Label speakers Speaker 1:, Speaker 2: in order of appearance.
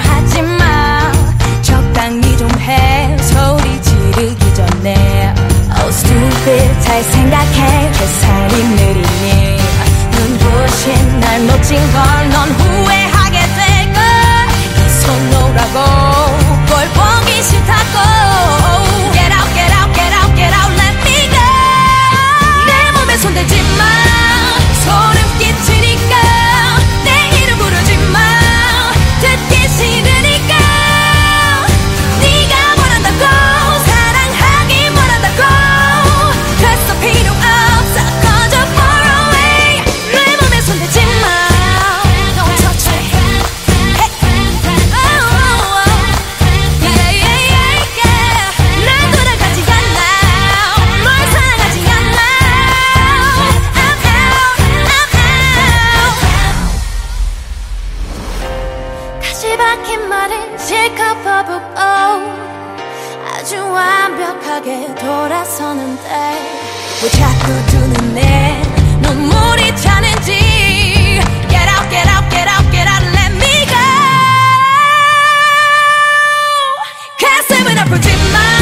Speaker 1: 하지만 적당히 좀 해. 소리 지르기 전에. Oh stupid. 잘 생각해. 햇살이 느리니. 눈부신 날 놓친 걸넌 실컷퍼붓고 oh, 아주 완벽하게 돌아서는데 왜 자꾸 두 눈에 눈물이 차는지. Get out get out get out get out let me go. 가슴은 아프지만